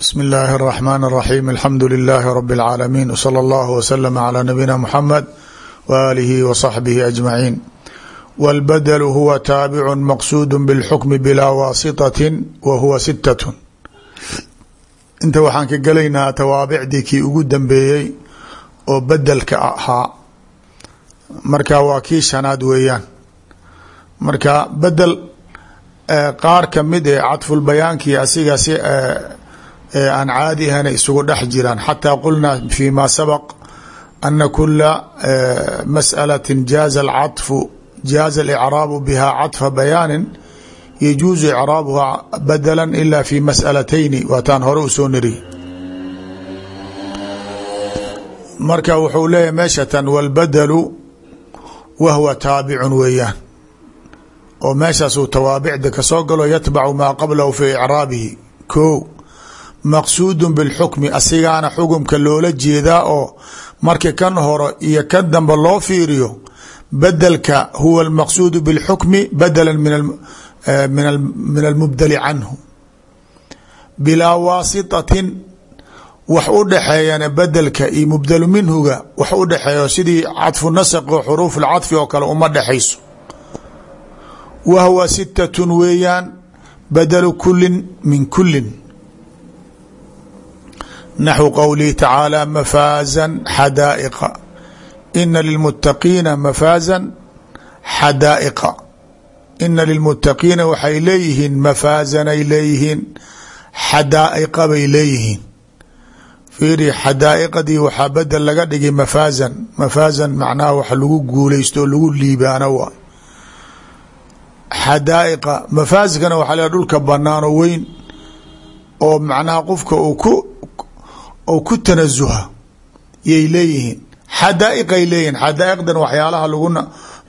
bsmi illaahi araxmaan araxiim alxamdu lilaahi rabi alcaalamiin wsala allahu waslama calaa nabiyina muxamed waaalihi wa saxbihi ajmaciin walbadalu huwa taabicun maqsuudu bilxukmi bilaa waasitatin wa huwa sitatun inta waxaan ka gelaynaa tawaabicdii kii ugu dambeeyey oo bedelka ahaa. Marka waa kii shanaad weeyaan. Marka bedel eh, qaar ka mid ee cadfulbayaankii asiga si eh, aan caadi ahana isugu dhex jiraan xataa qulnaa fi ma sabq ana kula masأalaة jaaza اcaطfu jaaza اlcraabu biha caطfa bayaani yajuuzu icraabuha badla ila fi masأalatayni waataan hore usoo niri marka wuxuu leeyahy meeshatan wاlbadlu wahwa taabicun weeyaan oo meeshaasuu tawaabicda kasoo galo yatbacu maa qablahu fi icraabihi ko maqsuudu bilxukmi asigaana xukumka loola jeedaa oo marka kan hore iyo kan dambe loo fiiriyo bedelka huwa almaqsuudu bilxukmi badala min almubdali canhu. Bilaa waasitatin wax u dhexeeyana bedelka iyo mubdalu minhuga wax u dhexeeyo sidii cadfu nasq oo xuruuf lcadfi oo kale uma dhexayso wa huwa sitatun weeyaan badalu kulin min kulin naxwu qowlihi tacaala mafaazan xadaa'iqa ina lilmuttaqiina mafaazan xadaa'iqa ina lilmuttaqiina waxay leeyihiin mafaazanay leeyihiin xadaa'iqa bay leeyihiin fiiri xadaa'iqadii waxaa bedel laga dhigay mafaazan mafaazan macnaha wax lagu guulaysto oo lagu liibaano waay xadaa'iqa mafaaskana waxaa le dhulka weyn oo macnaha qofka uu ku ou ku tanazuha yay leeyihiin. Xadaa'iqay leeyihiin. Xadaa'iqdan waxyaalaha laguna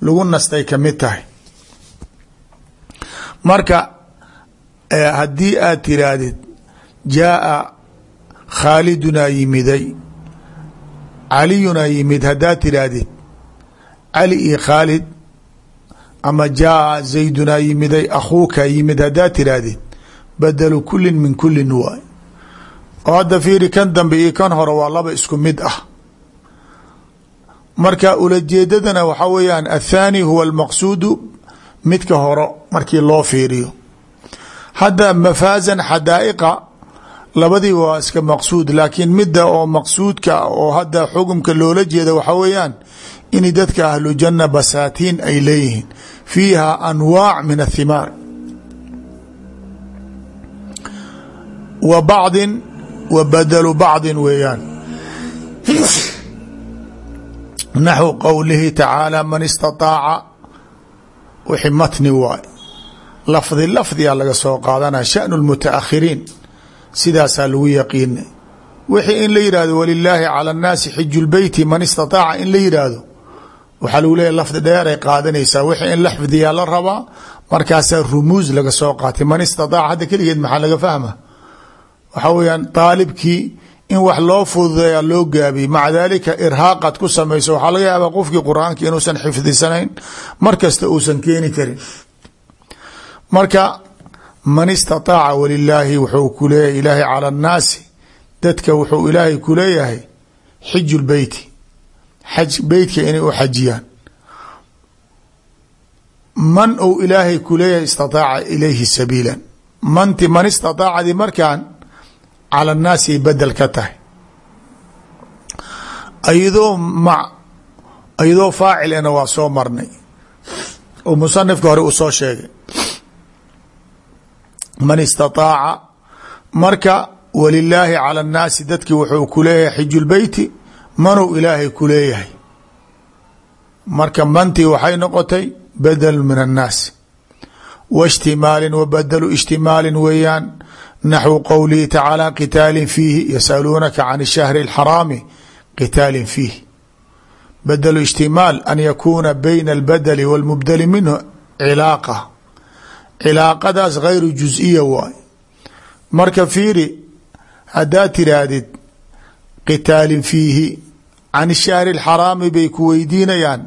lagu nastay ka mid tahay. Marka haddii aad tiraahdid jaaa khaalidunaa yimiday caliyunaa yimid haddaad tiraahdid cali iyo khaalid ama jaaa zaydunaa yimiday akhuuka yimid haddaad tiraahdid badelu kulin min kulin waay oo hadda fiiri kan dambe iyo kan hore waa laba isku mid ah. Marka ulajeedadana waxaa weeyaan athaani huwa almaqsuudu midka horo markii loo fiiriyo. Hadda mafaazan xadaa'iqa labadii waa iska maqsuud laakiin midda oo maqsuudka oo hadda xukumka loola jeeda waxaa weeyaan in dadka ahlu janna basaatiin ay leeyihiin. Fiiha anwaac min athimaar. Wa bacdin wa badalu bacdin weeyaan. Naxwu qowlihi tacaala man istaطaaca wixi matni waay. Lafdi lafdiyaa laga soo qaadanaya shanu lmutaakhiriin sidaasaa lagu yaqiinay. Wixii in la yihahdo walilaahi cala annaasi xiju lbeyti man istataaca in la yidhaahdo waxaa lagu leeyahy lafdi dheeray qaadanaysaa. Wixii in lafdiyaa la rabaa markaasaa rumuus laga soo qaatay. Man istataaca hadda keligeed maxaa laga fahma waxaa weyaan daalibkii in wax loo fududeeya loo gaabiyey maca dalika irhaaqad ku samayso waxaa laga yaabaa qofkii qur'aanka inuusan xifdisanayn mar kasta uusan keeni karin. Marka man istataaca walilaahi wuxuu ku leeyahay ilaahay cala annaasi dadka wuxuu ilaahay ku leeyahay xiju lbeyti xaj beytka inay u xajiyaan. Man ou ilaahay ku leeyahay istataaca ilayhi sabiila manti man istataacadi markaan cala annaasi ay bedel ka tahay. Ayadoo ma ayadoo faacilena waa soo marnay. Oo musanifka hore uu soo sheegay. Man istataaca marka walilaahi cala annaasi dadki wuxuu ku leeyahay xiju lbeyti manuu ilaahay ku leeyahay. Marka mantii waxay noqotay badel min annaasi wa ishtimaalin wa badelu ishtimaalin weeyaan naxwu qowlihi tacaala qitaalin fiihi yasaluunaka can shahri اlxaraami qitaalin fiih badelu ishtimaal an yakuuna bayna albadeli walmubdeli minhu cilaaqa cilaaqadaas gayru juziya waay marka fiiri haddaad tiraahdid qitaalin fiihi can shahri اlxaraami bay ku weydiinayaan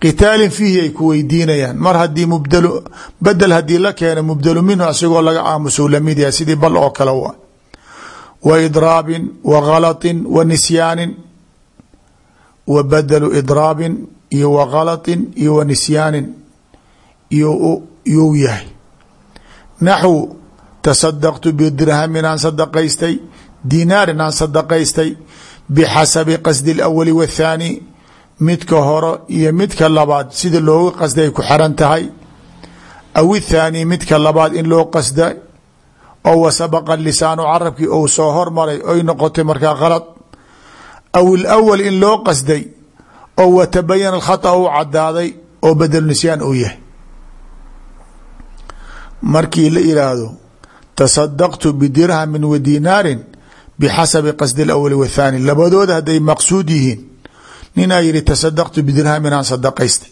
qitaalin fiihi ay ku weydiinayaan mar hadii mubdl bedel hadii la keeno mubdelu minhu asigoo laga aamuso lamid yahay sidii bal oo kale wa wa idraabin wa galaطin wa nisyaanin wa badelu idraabin iyo wa galaطin iyo wa nisyaanin iyo you yahay naxw tasadaqtu bidirhamin aan sadaqaystay dinaarin aan sadaqaystay bixasabi qasdi اlawali waathaani midka hore iyo midka labaad sida looga qasday ay ku xeran tahay. Aw ithaani midka labaad in loo qasda oo wasabaqa lisaanu carabkii ou soo hormaray oy noqotay markaa kalad aw ilawal in loo qasday. Oo watabayana alkhata u cadaaday oo badel nisyaan uu yahay. Markii la yidhaahdo tasadaqtu bidirhamin wa dinaarin bixasabi qasdi alawali waathaani labadooda hadday maqsuud yihiin ninaa yihi tasadaqtu bidirhamin aan sadaqaystay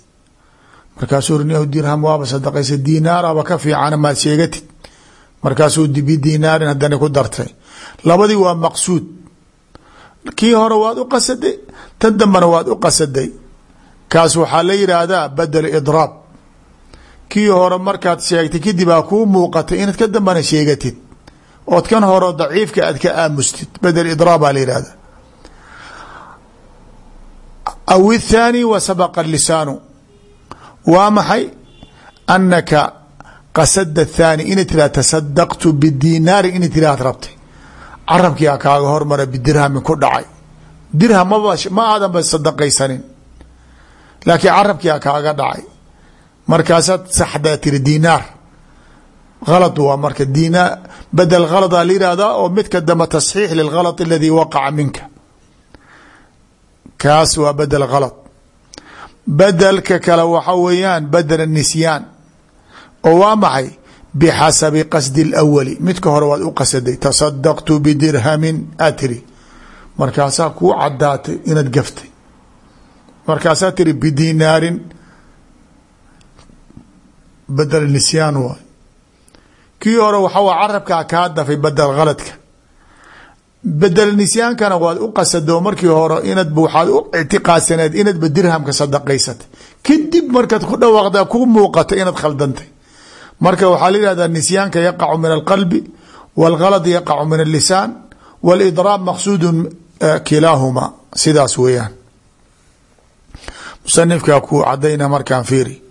markaasuu ri dirham waaba sadaqaystay dinaaraba ka fiicana maad sheegatid. Markaasuu bidinaarin haddana ku dartay. Labadii waa maqsuud. Kii hore waad u qasaday tan waad u qasaday. Kaas waxaa la yidhaahdaa badel idraab. Kii hore markaad sheegtay kadib aa kuu muuqatay inaad ka dambana sheegatid. Ood kan hore daciifka aad ka aamustid badel idraab baa la yihahda aw ithaani wa sabaqa lisaanu waa maxay? anaka qasada thaani inay tiraha tasadaqtu bidinaari inay tiraahad rabtay carabkiia kaaga hormara bidirhamin ku dhacay dirham ma aadanba sadaqaysanin laakiin carabkiia kaaga dhacay markaasaad saxdaa tiri dinaar halad waa marka badel haladaa la yihahdaa oo midka dambe tasxiix lilghalط aladii waqaca minka kaas waa badel halad bedelka kale waxa weeyaan badel nisyaan oo waa maxay? Bixasabi qasdi اlawali midka hore waad u qasaday tasadaqtu bidirhamin aad tiri markaasaa kuu cadaatay inaad gaftay. Markaasaa tiri bidinaarin badel nisyaan waay. Kii hore waxa wa carabkaa kaa dafay badel haladka bedel nisyaankana waad u qasado markii hore inad waxaad u ictiqaadsaneed inadba dirhamka sadaqaysatay kadib markaad ku dhawaaqdaa ku muuqato inaad khaldantay marka waxaa la yihahdaa nisyaanka yaqacu min alqalbi wاlgalad yaqacu min اlisaan wاlidraab maqsuudu kilaahumaa sidaas weeyaan musanifkaa kuu cadayna markaan fiiri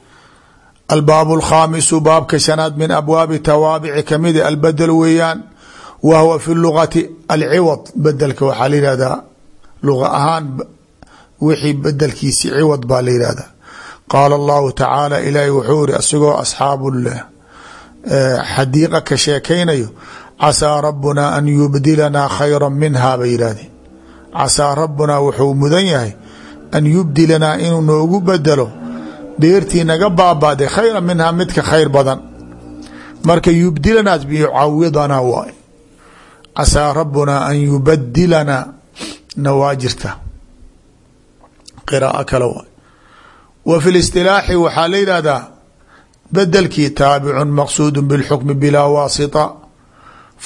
albaab اlkhaamisu baabka shanaad min abwaabi tawaabici kamida albedel weeyaan wa huwa fi lugati alciwad bedelka waxaa la yihahdaa luga ahaan wixii bedelkiisi ciwad baa la yihahdaa qaala allahu tacaala ilaahi wuxuu iri isagoo asxaabu xadiiqa ka sheekaynayo casaa rabunaa an yubdilanaa khayra minha bay yihahdeen casaa rabunaa wuxuu mudan yahay an yubdilanaa inuu noogu bedelo dheertii naga baabaaday khayra minhaa midka khayr badan marka yubdilanaas biyucawidanaa waay casaa rabunaa an yubadilanaa na waa jirta qiraao kale waay wa fi listilaaxi waxaa la yidhahdaa bedelkii taabicun maqsuudu bilxukmi bilaa waasita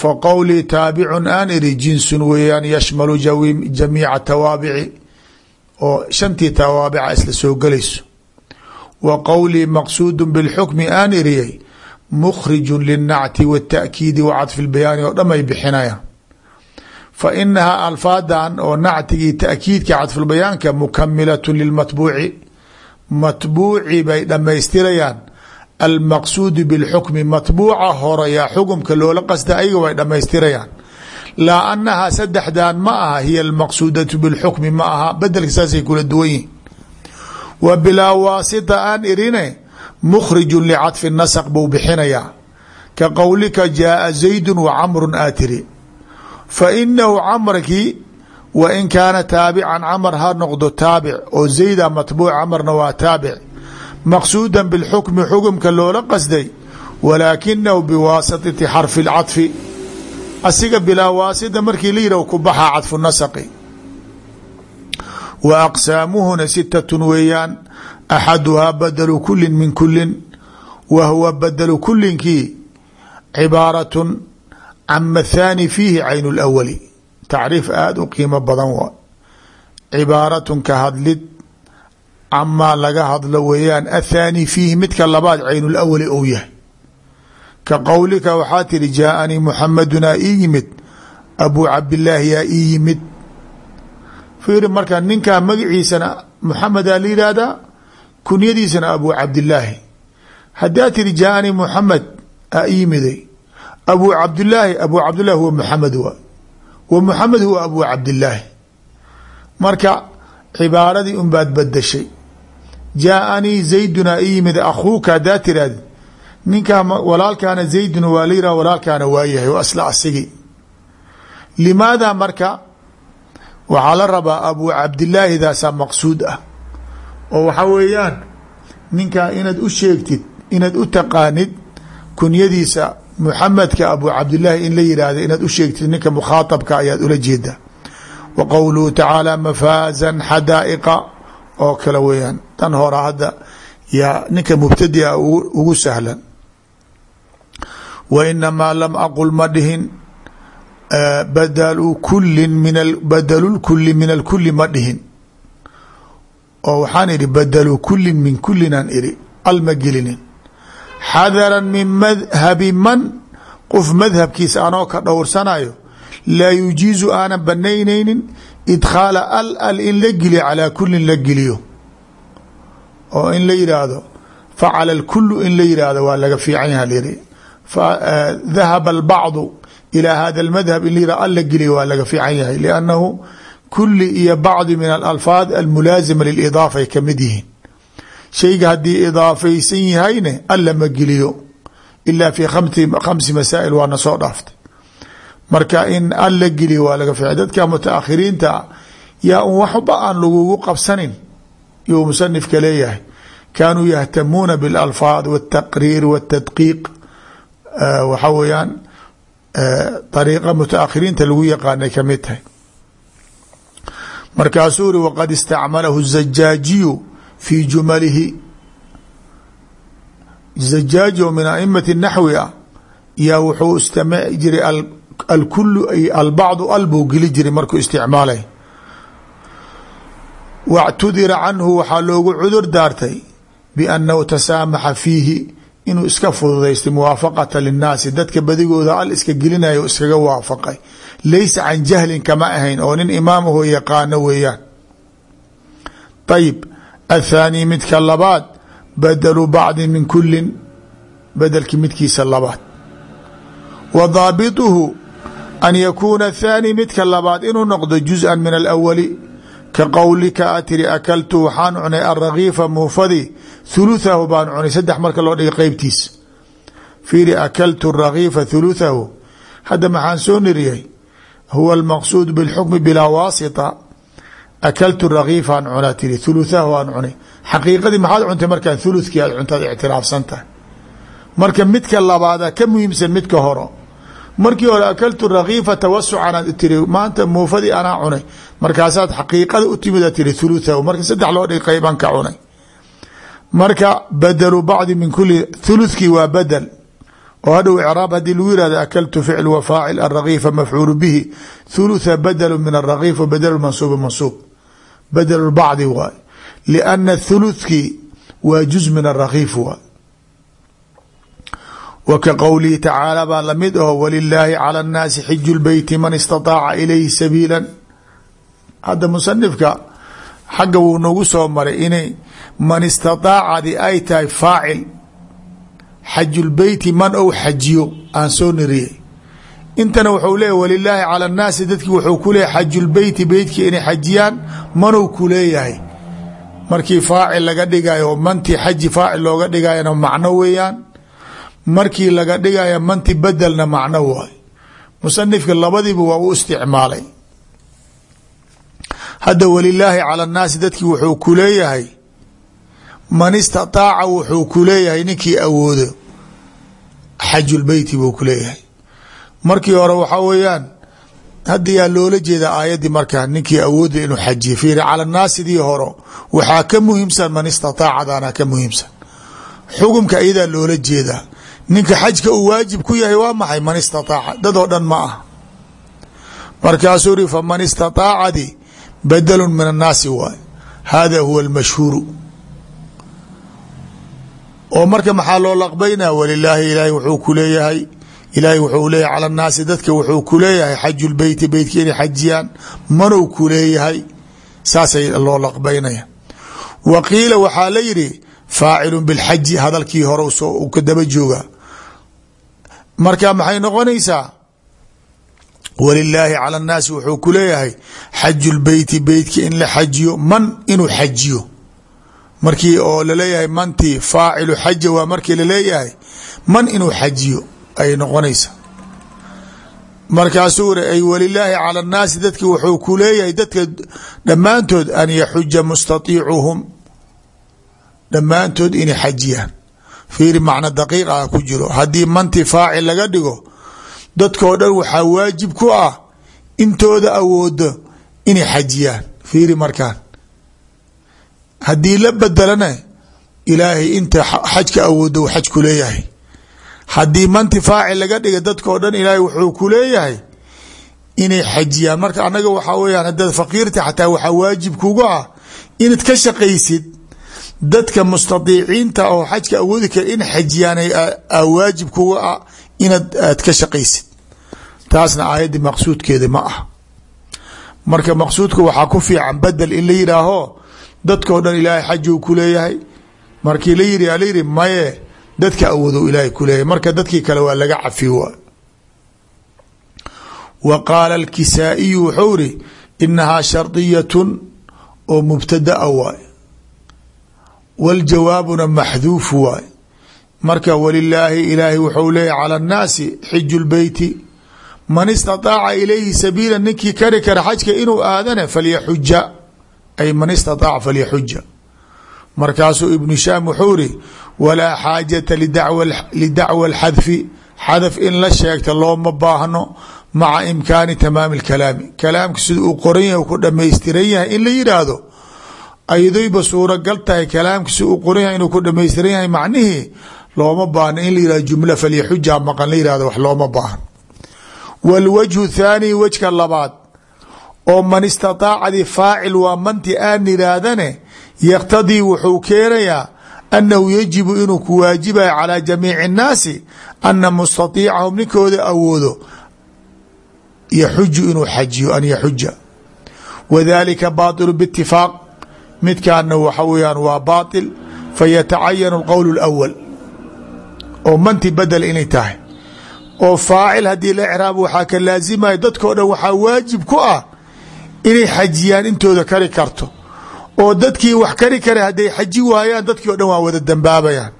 fa qowlii taabicun aan iri jinsun weeyaan yashmalu jamiica tawaabici oo shantii tawaabica isla soo gelayso wa qowlii maqsuudu bilxukmi aan iriyay mukhriju linacti wاtaakiidi wa lbayaani oo dham ay bixinayaan fa inahaa alfaadan oo nactigii taakiidka cadfulbayaanka mukamilat lilmatbuuci. Matbuuci bay dhammaystirayaan. Almaqsuudu bilxukmi matbuuca hore yaa xukumka loola qasda ayaga way dhammaystirayaan. Laa anahaa saddexdan ma aha hiya almaqsuudatu bilxukmi ma aha. Bedelka saasay kula duwan yihiin wa bilaa waasita aan irine mukhriju licadfi nasq buu bixinayaa. Ka qowlika jaaa zaydu wa camru aa tiri fa inahu camrkii wa in kaana taabican camar ha noqdo taabic oo zayda matbuuc camarna waa taabic maqsuuda bilxukmi xukumka loola qasday walaakinahu biwaasitati xarfi اlcadfi asiga bilaa waasita markii la yihah ku baxaa cadfu nasqi wa aqsaamuhuna sitatun weeyaan axaduhaa badelu kulin min kulin wa huwa badelu kulinkii cibaaratun cama thaani fiihi caynu lawali tacriif aada u qiimo badan waa cibaaratun ka hadlid camaa laga hadlo weeyaan athaani fiihi midka labaad caynu lawali ou yahay ka qowlika waxaa tihi jaaanii muxamadunaa ii yimid abu cabdillaahi yaa ii yimid fiiri marka ninkaa magaciisana muxamedaa la yihahdaa kunyadiisana abu cabdillaahi haddaa tiri jaaanii muxamed aa ii abu cabdillaahi abu cabdillahi huwa muxamed wa wa muxamed huwa abu cabdillaahi marka cibaaradii unbaad badashay jaaanii zayduna ii yimid akhuuka haddaa tiraahdi ninkaa walaalkaana zaydun waa la yihah walaalkaana waa yahay waa isla asigii limaada marka waxaa la rabaa abu cabdillaahidaasaa maqsuud ah. Oo waxaa weeyaan ninkaa inaad u sheegtid inaad u taqaanid kunyadiisa muxamedka abu cabdillaahi in la yidhaahda inaad u sheegtid ninka mukhaaطabka ayaad ula jeedaa wa qowluhu tacaala mafaazan xadaa'iqa oo kale weeyaan tan hora hadda yaa ninka mubtadia ugu sahlan. Wa inamaa lam aqul ma dhihin badalu kulin min badalu lkuli min alkuli ma dhihin. Oo waxaan idhi badalu kulin min kulinaan idhi al ma gelinin xadaran min madhabi man qof madhabkiisa anoo ka dhowrsanayo laa yujiizu aanan banaynaynin idkhaala al al in la geliyo calaa kulin la geliyo. Oo in la yidhaahdo facala lkulu in la yidhaahdo waa laga fiican yaha lyiri dahaba albacdu ilى hada اmadhab in la al la geliyo waa laga fiican yahay lannahu kuli iyo bacdi min alalfaad almulaazima lilidaafa ay yihiin shayga haddii idaafaysan yahayne alla ma geliyo ila fi khamsi masaa'il waana soo dhaaftay marka in al la geliyo waa laga fiican dadka mutaakhiriinta yaa un waxba aan lagugu qabsanin yuu musanifka leeyahay kaanuu yahtamuuna biاlalfaad wاtaqriir wاtadqiiq waxa weeyaan ariiqa mutaakhiriinta lagu yaqaanay kamid tahay markaasuu uri waqad istacmalahu الzajaajiyu fii jumalihi. Zajaaji oo min aimati naxwi ah yaa wuxuu istamici jiray alkulu albacdu al buu geli jiray markuu isticmaalay. Wاctudira canhu waxaa loogu cudur daartay biannahu tasaamaxa fiihi inuu iska fududaystay muwaafaqata linnaasi dadka badigooda al iska gelinayo iskaga waafaqay. Laysa can jahlin kama ahayn oo nin imaamahoo yaqaano weeyaan. Ayib athaani midka labaad badalu bacdi min kulin bedelki midkiisa labaad wa daabituhu an yakuuna athaani midka labaad inuu noqdo juz'an min alawali ka qowlika a tiri akaltu waxaan cunay alrakiifa muufadi thuluthahu baan cunay saddex marka loo dhigay qeybtiisa fiiri akaltu rakiifa thuluthahu hadda maxaan soo niriyay huwa almaqsuud bilxukmi bilaa waasita akaltu rakiifaan cunaa tiri thuluthahu aan cunay xaqiiqadii maxaad cuntay markaan thuluthkii aad cuntaad ictiraafsan tahay marka midka labaada ka muhiimsan midka horo markii hore akaltu rakiifa tawasucan aad tiri maanta muufadii anaa cunay markaasaad xaqiiqada u timid aad tiri thuluthahu marka saddex loo dhig qeybaan ka cunay marka badalu bacdi min kuli thuluthkii waa badel oo hadhow icraab haddii lagu yihahdo akaltu ficl wa faacil arakiifa mafcuulu bihi thulutha badelu min arakiif wa badelu mansuubi mansuub badelu bacdi waay. Lianna thuluthkii waa juz min arakiif waay. Wa ka qowlihi tacaala baa la mid aho walilaahi cala annaasi xiju lbeyti man istataaca ilayhi sabiila hadda musanifka xagga wuu nagu soo maray inay man istataacadi ay tahay faacil xajulbeyti man ou xajiyo aan soo niriyey intana wuxuu leeyahy walilaahi cala annaasi dadkii wuxuu ku leeyahy xajulbeyti beytkii inay xajiyaan manuu ku leeyahay. Markii faacil laga dhigayo mantii xaji faacil looga dhigayana macno weeyaan. Markii laga dhigaya manti bedelna macno waay. Musanifka labadiiba waa u isticmaalay. Hadda walilaahi cala annaasi dadkii wuxuu ku leeyahay man istataaca wuxuu ku leeyahay ninkii awoodo. Xajulbeyti buu ku leeyahay markii hore waxaa weeyaan hadda yaa loola jeeda aayaddii markaa ninkii awooda inuu xajiyo fiiri cala naasidii horo waxaa ka muhiimsan man istataacadaana ka muhiimsan. Xukumka iyadaa loola jeedaa ninka xajka uu waajib ku yahay waa maxay? Man istataaca dadoo dhan ma ah markaasuu ri faman istataacadi badlu min annaasi waay hada huwa almashhuuru. Oo marka maxaa loo laqbaynaa? Walilaahi ilaahay wuxuu ku ilaahay wuxuu leeyahay cala nnaasi dadka wuxuu ku leeyahay xaju lbeyti beytka inay xajiyaan manow ku leeyahay. Saasay loo laqbaynaya. Wa qiila waxaa la yidhi faacilun bilxaji hadalkii hore u ka daba jooga. Marka maxay noqonaysaa? Walilaahi cala nnaasi wuxuu ku leeyahay xaju lbeyti beytka in la xajiyo man inuu xajiyo. Markii oo la leeyahay mantii faacilu xaja waa markii la leeyahay man inuu xajiyo ay noqonaysa. Markaasuu ri ay walilaahi cala nnaasi dadki wuxuu ku leeyahay dadka dhammaantood an yaxuja mustaiicuhum dhammaantood inay xajiyaan. Fiiri macno daqiiq ah ku jiro. Haddii manti faacil laga dhigo dadkoo dhan waxaa waajib ku ah intooda awoodo inay xajiyaan. Fiiri markaan. Haddii la bedelana ilaahay inta xajka awoodo u xaj ku leeyahay haddii manti faacil laga dhiga dadkao dhan ilaahay wuxuu ku leeyahay inay xajiyaan. Marka anaga waxaa weyaan hadaad faqiirta xataa waxaa waajib kuga ah inaad ka shaqaysid dadka mustadiiciinta oo xajka awoodi kara in xajiyaan waajib kuga ah inaad aad ka shaqaysid. Taasna aayaddii maqsuudkeeda ma ah. Marka maqsuudka waxaa ku fiican bedel in la yidhaaho dadkao dhan ilaahay xajuu ku leeyahay. Markii la yiri la yidhi maye dadka awoodu ilaahay ku leeyahy marka dadkii kale waa laga cafi wa wa qaala alkisaa'iyu wuxuu iri inahaa shardiyatun oo mubtadaa ah waay wljawaabuna maxduufu waay marka walilaahi ilaahay wuxuu leeyahy cala annaasi xiju lbeyti man istaaaca ilayhi sabiila ninkii kari kara xajka inuu aadane falyaxuja ay man istaaaca falyaxuja markaasuu ibnu shaam wuxuu iri walaa xaajata lidacwa اlxadfi xadaf in la sheegta looma baahno maca imkaani tamaami اkalaami kalaamka sida uu qoran yahay ku dhamaystiran yahay in la yidhaahdo ayadayba suuragal tahay kalaamka si uu qoran yahay inuu ku dhamaystiran yahay macnihii looma baahno in la yihahdo jumla falyaxuja maqan la yihahdo wax looma baahno wاlwجه thaani wejka labaad oo man istaطaacadi faacil waa manti aan idhaahdane yaqtadii wuxuu keenayaa annahu yajibu inuu ku waajibayo calى jamiici الnaasi ana mustaiicahum ninkooda awoodo yaxuju inuu xajiyo an yaxuja wadalika baطilu bاtifaaq midkaana waxa weyaan waa baطil fayatacayan اlqowl اlأwl oo manti bedel inay tahay oo faacil haddii la craab waxaa ka laazimaya dadkao dhan waxaa waajib ku ah inay xajiyaan intooda kari karto oo dadkii wax kari kara hadday xaji waayaan dadkii o dhan waa wada dambaabayaan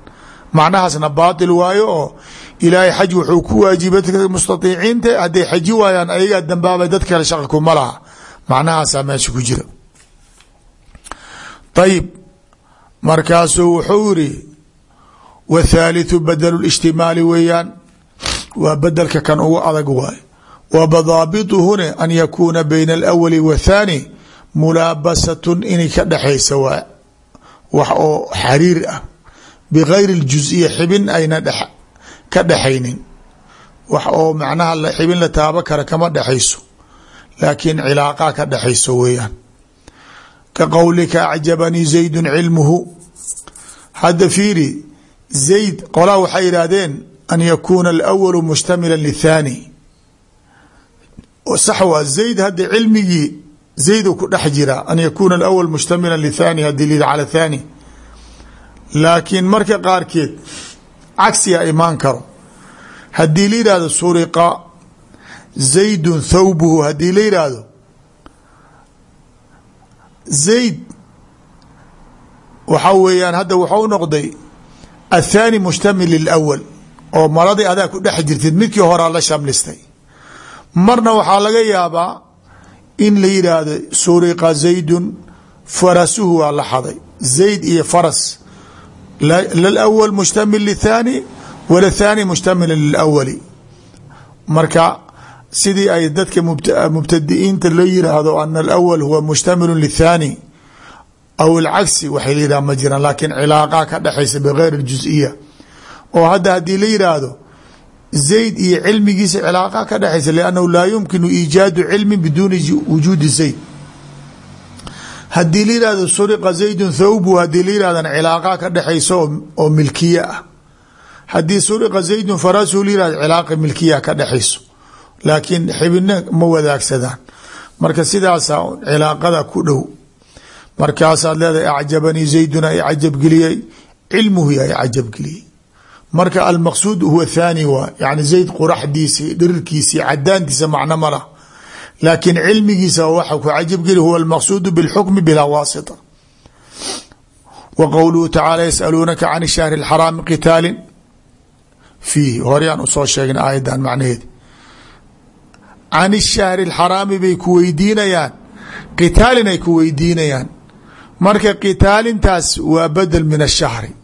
macnahaasna baatil waayo oo ilaahay xaj wuxuu ku waajibay dadka mustaiiciinta hadday xaji waayaan ayagaa dambaabay dad kale shaqa kuma laha macnahaasaa meesha ku jira ayib markaasuu wuxuu yiri wthaalitثu badlu اجtimaali weeyaan waa bedelka kan ugu adag waay wa badaabituhune an yakuuna bayna alawali wathani mulaabasatun inay ka dhexaysa waa wax oo xariir ah. Bigayri اljuزiya xibin ayna ka dhexaynin wax oo macnaha xibin la taabo kara kama dhexayso laakiin cilaaqaa ka dhexayso weeyaan. Ka qowlika acjabanii zaydu cilmuhu. Hadda fiiri zayd qolaa waxay yidhaahdeen an yakuuna alawalu mushtamila lithaani. Sax waa zayd hadda cilmigii zaydu ku dhex jira an yakuuna alawal mushtamila lithaani haddii cala thaani. Laakiin marka qaarkeed cagsiga imaan karo. Haddii la suriqa zaydun thawbuhu haddii la yidhaahdo zayd waxa weeyaan hadda waxau noqday athaani mushtamil lilawal oo maradii adaa ku dhex jirtid midkii horaa la shamlistay. Marna waxaa laga yaabaa in la yidhaahdo suriqa zaydun farasuhu waa la xaday. Zayd iyo faras. Lawal mushtamil lithaani wala thaani mushtamila lilawali marka sidii ay dadka mubtadi'iinta la yiraahdo ana alawal huwa mushtamil lithaani aw alcagsi waxay la yidhah ma jiraan laakiin cilaaqaa ka dhexaysa bigayr اljuز'iya oo hadda haddii la yidhaahdo zayd iyo cilmigiisa cilaaqa ka dhexaysa lannahu laa yumkinu iijaadu cilmi biduuni wujuudi zayd. Haddii la yihahdo suriqa zaydun thawbu haddii la yihahdan cilaaqa ka dhexaysa oo milkiye ah. Haddii suriqa zaydun farasu layihahd cilaaqa milkiya ka dhexayso laakiin xibina ma wadaagsadaan. Marka sidaasaa cilaaqada ku dhow. Markaasaad leedahay acjabanii zayduna i cajabgeliyey cilmuhu cajabgeliyey marka almaqsuud huwa thani waa yani zayd quraxdiisi dhirirkiisi cadaantiisa macno ma lah laakiin cilmigiisa waxa ku cajabgeli huwa almaqsuudu bilxukmi bilaa waasita. Wa qowluhu tacaala yasaluunaka can shahri اlxaraami qitaalin. Fiihi horyaan u soo sheegna aayadan macnaheedi can ishahri اlxaraami bay ku weydiinayaan qitaalin ay ku marka qitaalintaas waa badel min ashahri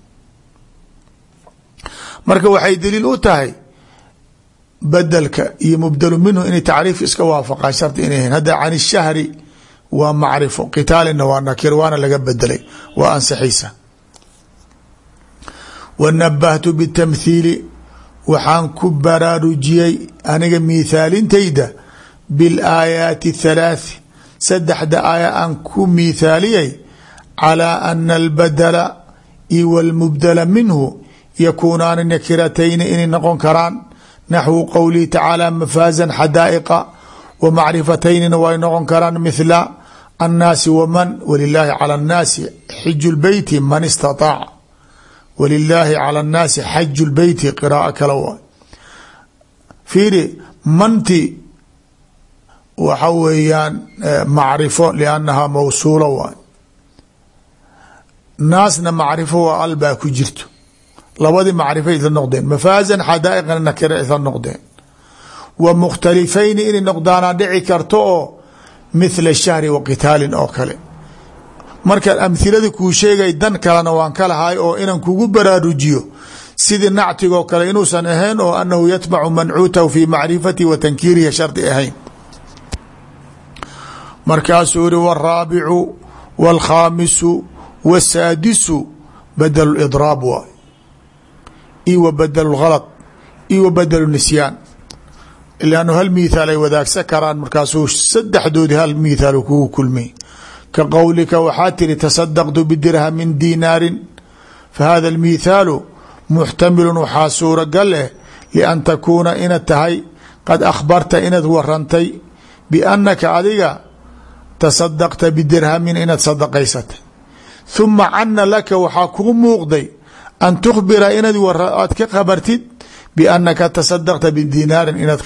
marka waxay daliil u tahay bedelka iyo mubdelu minhu inay tacriif iska waafaqaan shardi inay hayn hadda can ishahri waa macrifo qitaalina waa nakir waana laga bedelay waa ansixaysa wanabahtu bitamthiili waxaan ku baraarujiyey aniga miithaalintayda bilaayaati thalaathi saddexda aaya aan ku miithaaliyay calaa ana albadala io walmubdala minhu yakuunaani nakiratayni inay noqon karaan. Naxwu qowlihi tacaala mafaazan xadaa'iqa wa macrifataynina way noqon karaan mithla annaasi waman walilaahi cala annaasi xiju lbeyti man istataaca walilaahi cala annaasi xaju lbeyti qiraaa kale waay. Fiiri manti waxa weeyaan macrifo liannahaa mawsuula waay. Naasna macrifo waa albaa ku jirto labadii macrifo isla noqdeen mafaazan xadaa'iqna nakira isla noqdeen wa mukhtalifayni inay noqdaanaa dhici karto oo mithla shahri wa qitaalin oo kale markaan amhilada kuu sheegay dan kalena waan ka lahay oo inaan kugu baraarujiyo sidii nactigoo kale inuusan ahayn oo anahu yatbacu mancuutahu fi macrifatihi wa tankiirihi shardi ahayn markaasuu yihi wاraabicu wاlkhaamisu wاsaadisu badl idraab waay io wa badl halط io wa badl nisyaan ilannu hal mithaal ay wadaagsan karaan markaasuu saddexdoodii hal mithaal kugu kulmay. Ka qowlika waxaa tiri tasadaqtu bidirhamin dinaarin fahada almithaalu muxtamilu waxaa suuragal eh lian takuuna inad tahay qad akhbarta inaad warantay biannaka adiga tasadaqta bidirhamin inaad sadaqaysatay huma cana laka waxaa kuu muuqday an tukhbira inaad aad ka khabartid biannaka tasadaqta bidinaarin inaad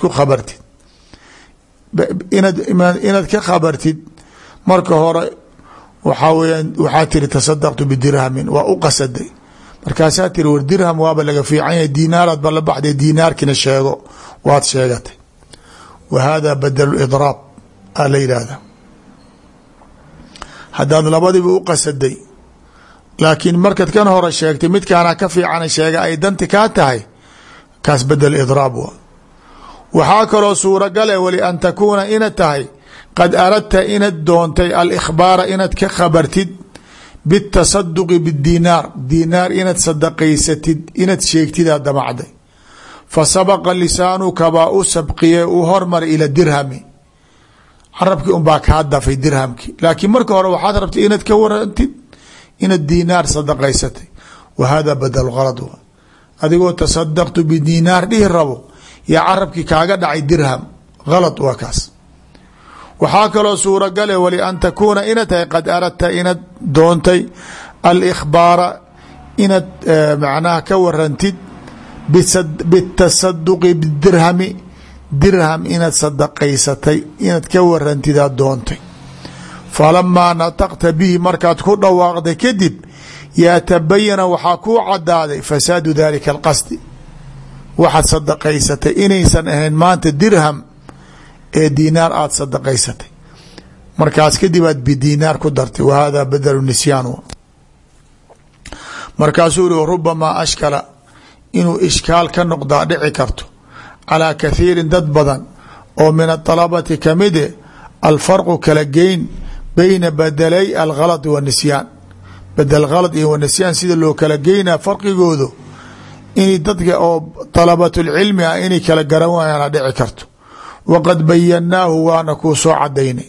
ku khabartid inaad ka khabartid marka hore waxaa weyaan waxaa tiri tasadaqtu bidirhamin waa u qasaday markaasaa tiri war dirham waaba laga fiican yahay diinaaraad ba la baxday diinaarkina sheego waad sheegatay wa hada badal idraab a la yidhaahda haddaad labadiiba u qasaday laakiin markaad kan hore sheegtay midkaana ka fiicana sheega ay danti kaa tahay kaas badel idraab wa waxaa kaloo suuragale wali an takuuna inad tahay qad aradta inad doontay alikhbaara inaad ka khabartid bitasaduqi bidiinaar diinaar inaad sadaqaysatid inaad sheegtidaa damacday. Fa sabaqa lisaanuka baa u sabqiye u hormara ila dirhami. Carabkii unbaa kaa dafay dirhamkii. Laakiin marka hore waxaad rabtay inaad ka inaad diinaar sadaqaysatay. Wa hada badal kalad wa adigoo tasadaqtu bidiinaar dhihi rabo yaa carabkii kaaga dhacay dirham kalad waa kaas. Waxaa kaloo suuragale wali an takuuna inaad tahay qad aradta inaad doontay alikhbaara inaad macnaha ka warantid bitasaduqi bidirhami dirham inaad sadaqaysatay inaad ka warantidaad doontay falamaa nataqta bihi markaad ku dhawaaqday kadib yaa tabayana waxaa kuu cadaaday fasaadu dalika alqasdi waxaad sadaqaysatay inaysan ahayn maanta dirham ee diinaar aada sadaqaysatay markaas kadib aad bidiinaar ku dartay wa hada badalu nisyaan markaasuu uri rubamaa ashkala inuu ishkaal ka noqdaa dhici karto calaa kathiirin dad badan oo min aطalabati kamide alfarqu kala geyn beyna badelay algaladi wanisyaan badel halad iyo wanisyaan sida loo kala geynaa farqigoodu inay dadka oo dalabatulcilmi ah inay kala garan waayaan dhici karto. Waqad bayannaahu waana kuu soo cadaynay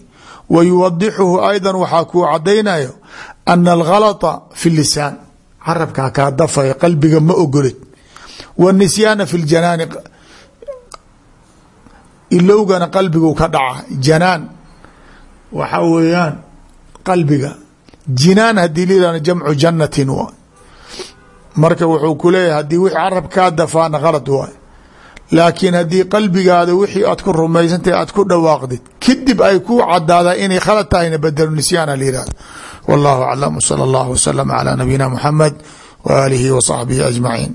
wa yuwadixuhu ayda waxaa kuu cadaynayo ana algalata fi lisaan. Carabkaa kaa dafaya qalbiga ma ogolid. Wanisyaana fi ljanaani ilowgana qalbigu ka dhaca waxa weeyaan qalbiga. Jinaan haddii layihahdo jamcu jannatin waay. Marka wuxuu ku leeyahay haddii wixii carab kaa dafaana khalad waay. Laakiin haddii qalbigaada wixii aad ku rumaysantahay aad ku dhawaaqdid kadib ay ku cadaada inay khalad tahayna badelu nisyaana la yihahdo wallahu aclam wsala allahu waslama calaa nabiyina muxamed wa aalihi wa saxbihi ajmaciin